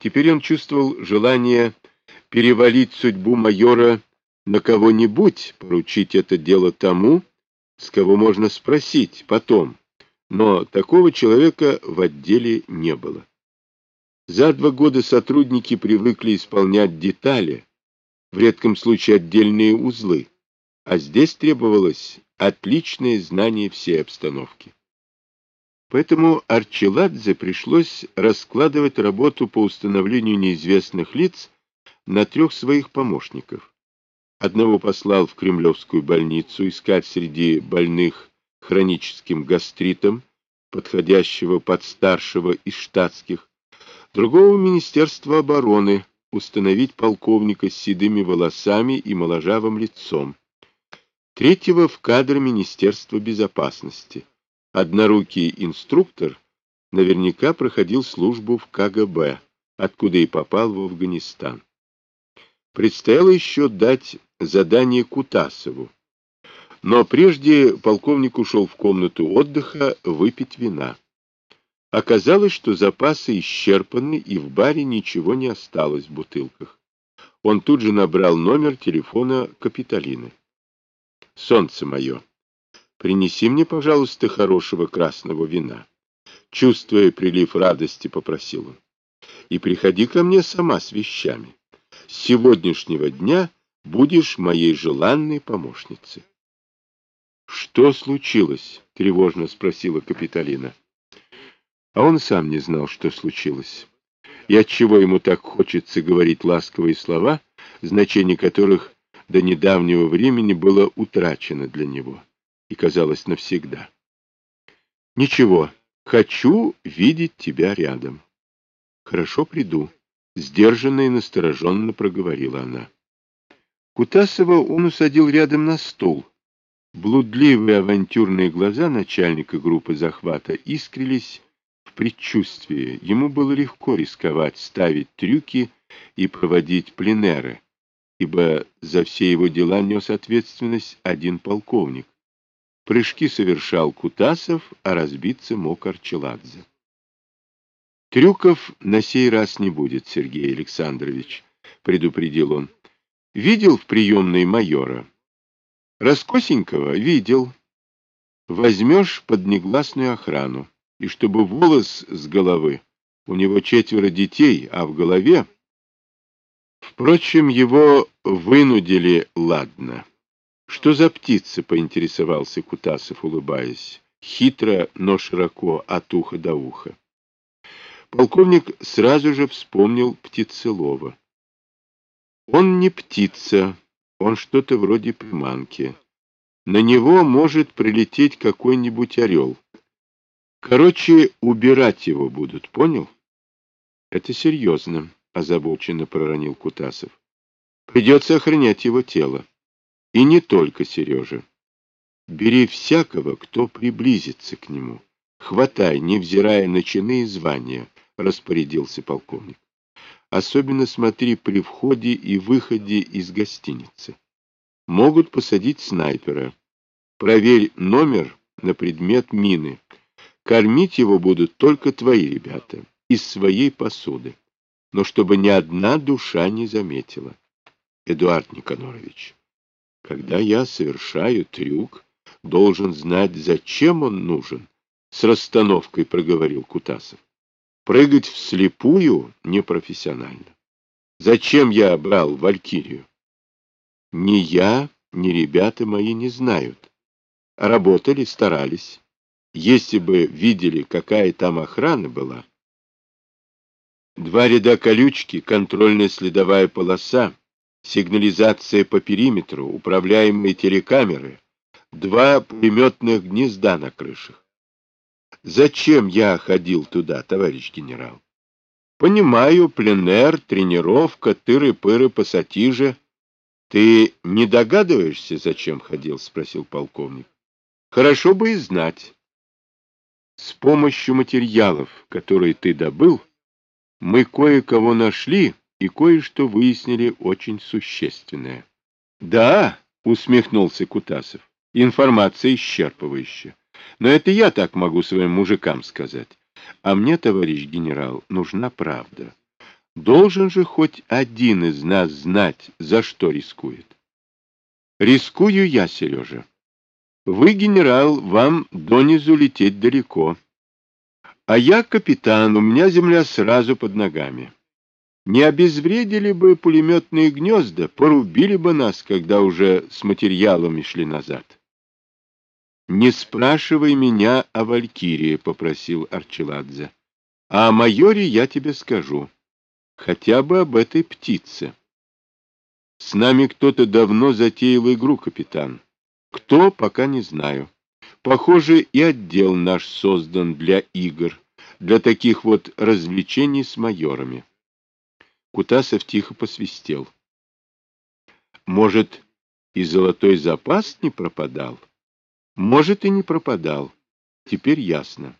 Теперь он чувствовал желание перевалить судьбу майора на кого-нибудь, поручить это дело тому, с кого можно спросить потом. Но такого человека в отделе не было. За два года сотрудники привыкли исполнять детали, в редком случае отдельные узлы, а здесь требовалось отличное знание всей обстановки. Поэтому Арчеладзе пришлось раскладывать работу по установлению неизвестных лиц на трех своих помощников. Одного послал в Кремлевскую больницу искать среди больных хроническим гастритом, подходящего под старшего из штатских, другого Министерства обороны установить полковника с седыми волосами и моложавым лицом, третьего в кадры Министерства безопасности, Однорукий инструктор наверняка проходил службу в КГБ, откуда и попал в Афганистан. Предстояло еще дать задание Кутасову. Но прежде полковник ушел в комнату отдыха выпить вина. Оказалось, что запасы исчерпаны, и в баре ничего не осталось в бутылках. Он тут же набрал номер телефона Капитолины. «Солнце мое!» Принеси мне, пожалуйста, хорошего красного вина. Чувствуя прилив радости, попросил он. И приходи ко мне сама с вещами. С сегодняшнего дня будешь моей желанной помощницей. Что случилось? Тревожно спросила Капитолина. А он сам не знал, что случилось. И отчего ему так хочется говорить ласковые слова, значение которых до недавнего времени было утрачено для него и казалось навсегда. Ничего, хочу видеть тебя рядом. Хорошо приду, сдержанно и настороженно проговорила она. Кутасова он усадил рядом на стул. Блудливые авантюрные глаза начальника группы захвата искрились в предчувствии. Ему было легко рисковать, ставить трюки и проводить пленеры, ибо за все его дела нес ответственность один полковник. Прыжки совершал Кутасов, а разбиться мог Арчеладзе. «Трюков на сей раз не будет, Сергей Александрович», — предупредил он. «Видел в приемной майора?» «Раскосенького видел. Возьмешь под негласную охрану, и чтобы волос с головы. У него четверо детей, а в голове...» Впрочем, его вынудили, ладно. Что за птица, поинтересовался Кутасов, улыбаясь, хитро, но широко, от уха до уха. Полковник сразу же вспомнил птицелова. Он не птица, он что-то вроде приманки. На него может прилететь какой-нибудь орел. Короче, убирать его будут, понял? Это серьезно, озабоченно проронил Кутасов. Придется охранять его тело. И не только Сережа. Бери всякого, кто приблизится к нему. Хватай, невзирая на чины и звания, распорядился полковник. Особенно смотри при входе и выходе из гостиницы. Могут посадить снайпера. Проверь номер на предмет мины. Кормить его будут только твои ребята, из своей посуды. Но чтобы ни одна душа не заметила. Эдуард Никонорович. Когда я совершаю трюк, должен знать, зачем он нужен, — с расстановкой проговорил Кутасов. Прыгать вслепую непрофессионально. Зачем я брал Валькирию? Ни я, ни ребята мои не знают. Работали, старались. Если бы видели, какая там охрана была. Два ряда колючки, контрольная следовая полоса, сигнализация по периметру, управляемые телекамеры, два пулеметных гнезда на крышах. Зачем я ходил туда, товарищ генерал? Понимаю, пленэр, тренировка, тыры-пыры, пассатижи. Ты не догадываешься, зачем ходил? Спросил полковник. Хорошо бы и знать. С помощью материалов, которые ты добыл, мы кое-кого нашли, и кое-что выяснили очень существенное. — Да, — усмехнулся Кутасов, — информация исчерпывающая. Но это я так могу своим мужикам сказать. А мне, товарищ генерал, нужна правда. Должен же хоть один из нас знать, за что рискует. Рискую я, Сережа. Вы, генерал, вам донизу лететь далеко. А я капитан, у меня земля сразу под ногами. Не обезвредили бы пулеметные гнезда, порубили бы нас, когда уже с материалами шли назад. «Не спрашивай меня о Валькирии», — попросил Арчеладзе. «А о майоре я тебе скажу. Хотя бы об этой птице». «С нами кто-то давно затеял игру, капитан. Кто, пока не знаю. Похоже, и отдел наш создан для игр, для таких вот развлечений с майорами». Кутасов тихо посвистел. Может, и золотой запас не пропадал? Может, и не пропадал. Теперь ясно.